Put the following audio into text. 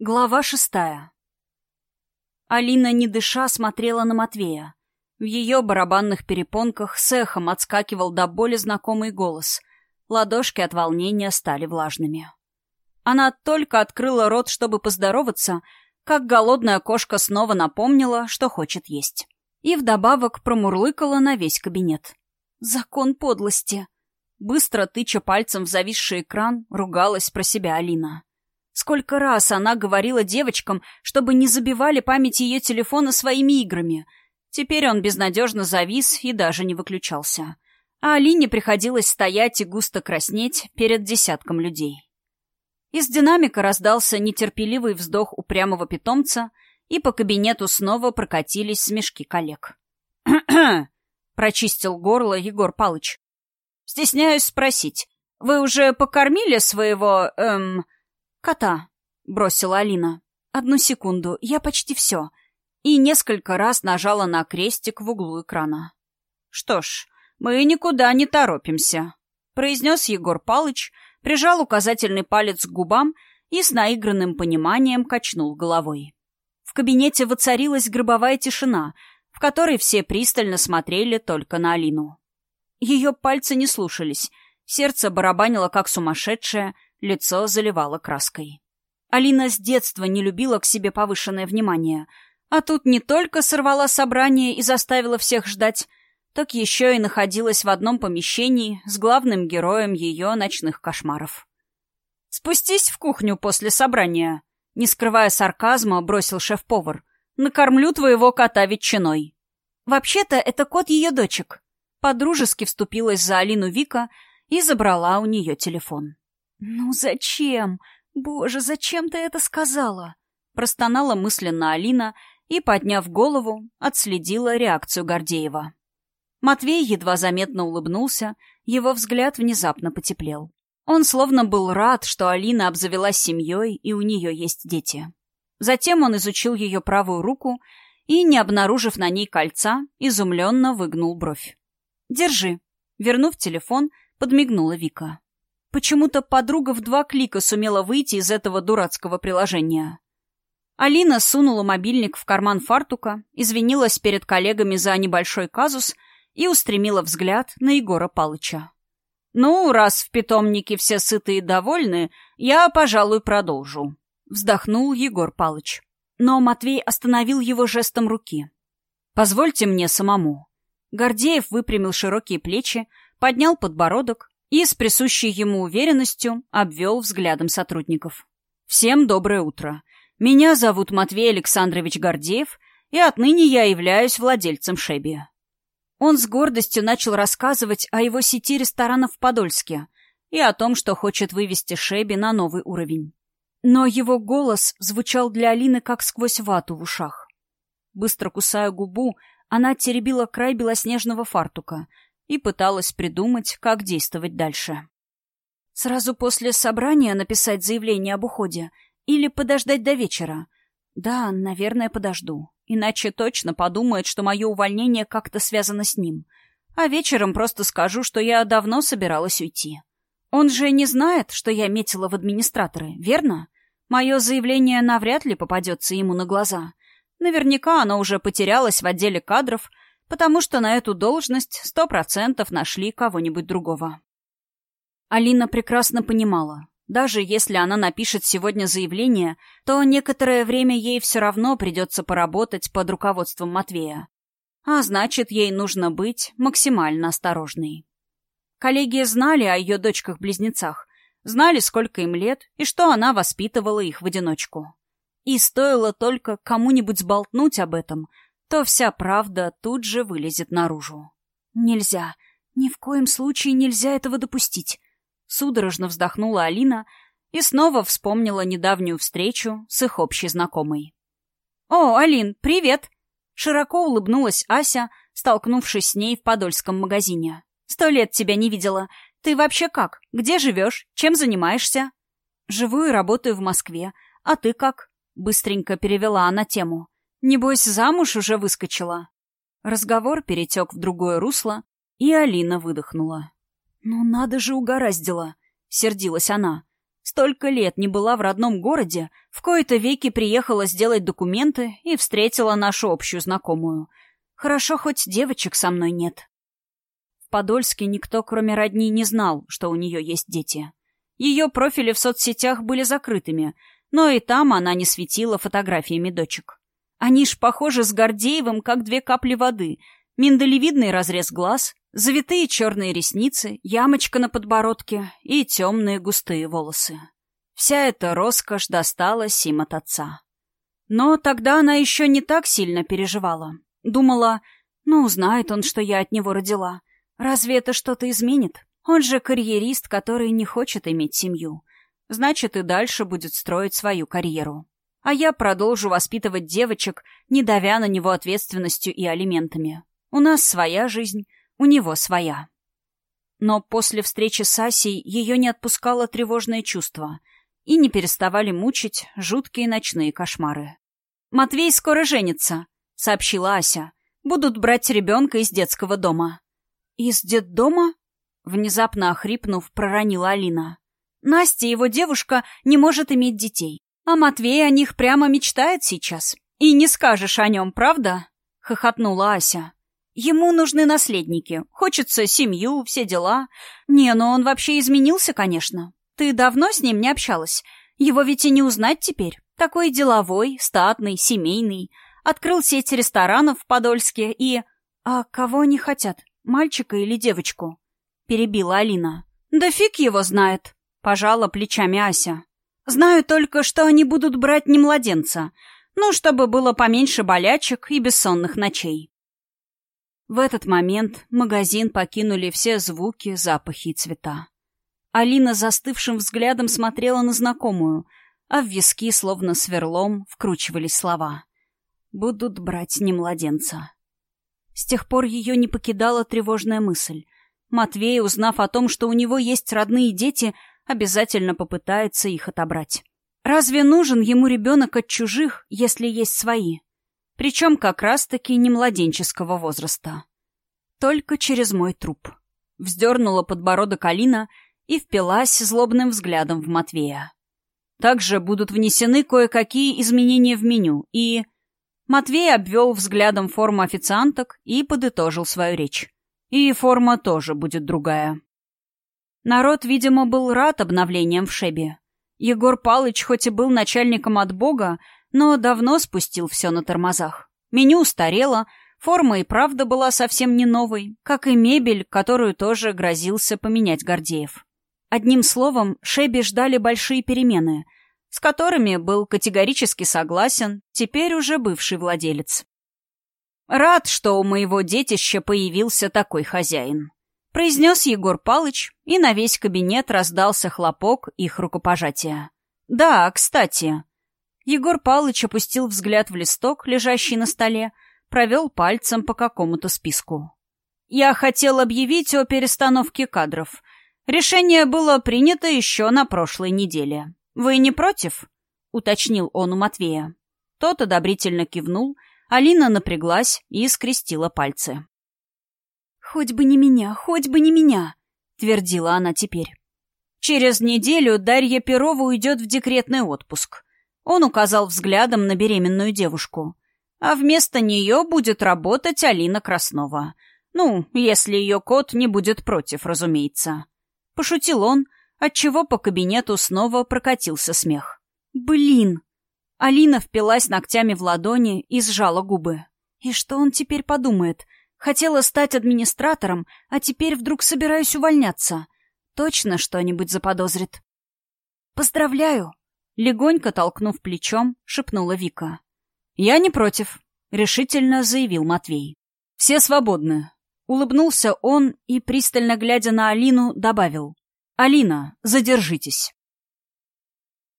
Глава шестая. Алина, не дыша, смотрела на Матвея. В ее барабанных перепонках с эхом отскакивал до боли знакомый голос. Ладошки от волнения стали влажными. Она только открыла рот, чтобы поздороваться, как голодная кошка снова напомнила, что хочет есть. И вдобавок промурлыкала на весь кабинет. «Закон подлости!» Быстро тыча пальцем в зависший экран, ругалась про себя Алина. Сколько раз она говорила девочкам, чтобы не забивали память ее телефона своими играми. Теперь он безнадежно завис и даже не выключался. А Алине приходилось стоять и густо краснеть перед десятком людей. Из динамика раздался нетерпеливый вздох упрямого питомца, и по кабинету снова прокатились смешки коллег. прочистил горло Егор Палыч. «Стесняюсь спросить, вы уже покормили своего, эм, «Кота», — бросила Алина. «Одну секунду, я почти все». И несколько раз нажала на крестик в углу экрана. «Что ж, мы никуда не торопимся», — произнес Егор Палыч, прижал указательный палец к губам и с наигранным пониманием качнул головой. В кабинете воцарилась гробовая тишина, в которой все пристально смотрели только на Алину. Ее пальцы не слушались, сердце барабанило как сумасшедшее, Лицо заливало краской. Алина с детства не любила к себе повышенное внимание, а тут не только сорвала собрание и заставила всех ждать, так еще и находилась в одном помещении с главным героем ее ночных кошмаров. «Спустись в кухню после собрания», — не скрывая сарказма, бросил шеф-повар. «Накормлю твоего кота ветчиной». «Вообще-то это кот ее дочек». Подружески вступилась за Алину Вика и забрала у нее телефон. «Ну зачем? Боже, зачем ты это сказала?» Простонала мысленно Алина и, подняв голову, отследила реакцию Гордеева. Матвей едва заметно улыбнулся, его взгляд внезапно потеплел. Он словно был рад, что Алина обзавелась семьей и у нее есть дети. Затем он изучил ее правую руку и, не обнаружив на ней кольца, изумленно выгнул бровь. «Держи». Вернув телефон, подмигнула Вика. Почему-то подруга в два клика сумела выйти из этого дурацкого приложения. Алина сунула мобильник в карман фартука, извинилась перед коллегами за небольшой казус и устремила взгляд на Егора Палыча. «Ну, раз в питомнике все сыты и довольны, я, пожалуй, продолжу», — вздохнул Егор Палыч. Но Матвей остановил его жестом руки. «Позвольте мне самому». Гордеев выпрямил широкие плечи, поднял подбородок и с присущей ему уверенностью обвел взглядом сотрудников. «Всем доброе утро. Меня зовут Матвей Александрович Гордеев, и отныне я являюсь владельцем Шеби». Он с гордостью начал рассказывать о его сети ресторанов в Подольске и о том, что хочет вывести Шеби на новый уровень. Но его голос звучал для Алины как сквозь вату в ушах. Быстро кусая губу, она теребила край белоснежного фартука — и пыталась придумать, как действовать дальше. Сразу после собрания написать заявление об уходе или подождать до вечера? Да, наверное, подожду. Иначе точно подумает, что мое увольнение как-то связано с ним. А вечером просто скажу, что я давно собиралась уйти. Он же не знает, что я метила в администраторы, верно? Мое заявление навряд ли попадется ему на глаза. Наверняка оно уже потерялось в отделе кадров — потому что на эту должность сто процентов нашли кого-нибудь другого. Алина прекрасно понимала, даже если она напишет сегодня заявление, то некоторое время ей все равно придется поработать под руководством Матвея. А значит, ей нужно быть максимально осторожной. Коллеги знали о ее дочках-близнецах, знали, сколько им лет и что она воспитывала их в одиночку. И стоило только кому-нибудь сболтнуть об этом — то вся правда тут же вылезет наружу. Нельзя, ни в коем случае нельзя этого допустить. Судорожно вздохнула Алина и снова вспомнила недавнюю встречу с их общей знакомой. «О, Алин, привет!» Широко улыбнулась Ася, столкнувшись с ней в подольском магазине. «Сто лет тебя не видела. Ты вообще как? Где живешь? Чем занимаешься?» «Живу и работаю в Москве. А ты как?» Быстренько перевела она тему. Небось, замуж уже выскочила. Разговор перетек в другое русло, и Алина выдохнула. «Ну надо же угораздило!» — сердилась она. Столько лет не была в родном городе, в кои-то веки приехала сделать документы и встретила нашу общую знакомую. Хорошо, хоть девочек со мной нет. В Подольске никто, кроме родни, не знал, что у нее есть дети. Ее профили в соцсетях были закрытыми, но и там она не светила фотографиями дочек. Они ж похожи с Гордеевым, как две капли воды. Миндалевидный разрез глаз, завитые черные ресницы, ямочка на подбородке и темные густые волосы. Вся эта роскошь досталась им от отца. Но тогда она еще не так сильно переживала. Думала, ну, знает он, что я от него родила. Разве это что-то изменит? Он же карьерист, который не хочет иметь семью. Значит, и дальше будет строить свою карьеру. А я продолжу воспитывать девочек, не давя на него ответственностью и алиментами. У нас своя жизнь, у него своя. Но после встречи с Асей ее не отпускало тревожное чувство и не переставали мучить жуткие ночные кошмары. «Матвей скоро женится», — сообщила Ася. «Будут брать ребенка из детского дома». «Из детдома?» Внезапно охрипнув, проронила Алина. Настя, его девушка, не может иметь детей. А Матвей о них прямо мечтает сейчас. И не скажешь о нем, правда? Хохотнула Ася. Ему нужны наследники. Хочется семью, все дела. Не, но он вообще изменился, конечно. Ты давно с ним не общалась? Его ведь и не узнать теперь. Такой деловой, статный, семейный. Открыл сеть ресторанов в Подольске и... А кого они хотят? Мальчика или девочку? — перебила Алина. «Да фиг его знает», — пожала плечами Ася. «Знаю только, что они будут брать не младенца, ну, чтобы было поменьше болячек и бессонных ночей». В этот момент магазин покинули все звуки, запахи и цвета. Алина застывшим взглядом смотрела на знакомую, а в виски, словно сверлом, вкручивались слова. «Будут брать не младенца». С тех пор ее не покидала тревожная мысль. Матвей, узнав о том, что у него есть родные дети, обязательно попытается их отобрать. Разве нужен ему ребенок от чужих, если есть свои? Причем как раз-таки не младенческого возраста. Только через мой труп. Вздернула подбородок Алина и впилась злобным взглядом в Матвея. Также будут внесены кое-какие изменения в меню, и... Матвей обвел взглядом форму официанток и подытожил свою речь. И форма тоже будет другая. Народ, видимо, был рад обновлениям в Шебе. Егор Палыч хоть и был начальником от бога, но давно спустил все на тормозах. Меню устарело, форма и правда была совсем не новой, как и мебель, которую тоже грозился поменять Гордеев. Одним словом, Шеби ждали большие перемены, с которыми был категорически согласен теперь уже бывший владелец. «Рад, что у моего детища появился такой хозяин», — произнес Егор Палыч, и на весь кабинет раздался хлопок их рукопожатия. «Да, кстати...» Егор Палыч опустил взгляд в листок, лежащий на столе, провел пальцем по какому-то списку. «Я хотел объявить о перестановке кадров. Решение было принято еще на прошлой неделе. Вы не против?» — уточнил он у Матвея. Тот одобрительно кивнул — Алина напряглась и скрестила пальцы. «Хоть бы не меня, хоть бы не меня», — твердила она теперь. «Через неделю Дарья Перова уйдет в декретный отпуск». Он указал взглядом на беременную девушку. «А вместо нее будет работать Алина Краснова. Ну, если ее кот не будет против, разумеется». Пошутил он, отчего по кабинету снова прокатился смех. «Блин!» Алина впилась ногтями в ладони и сжала губы. И что он теперь подумает? Хотела стать администратором, а теперь вдруг собираюсь увольняться. Точно что-нибудь заподозрит. «Поздравляю!» — легонько толкнув плечом, шепнула Вика. «Я не против», — решительно заявил Матвей. «Все свободны». Улыбнулся он и, пристально глядя на Алину, добавил. «Алина, задержитесь».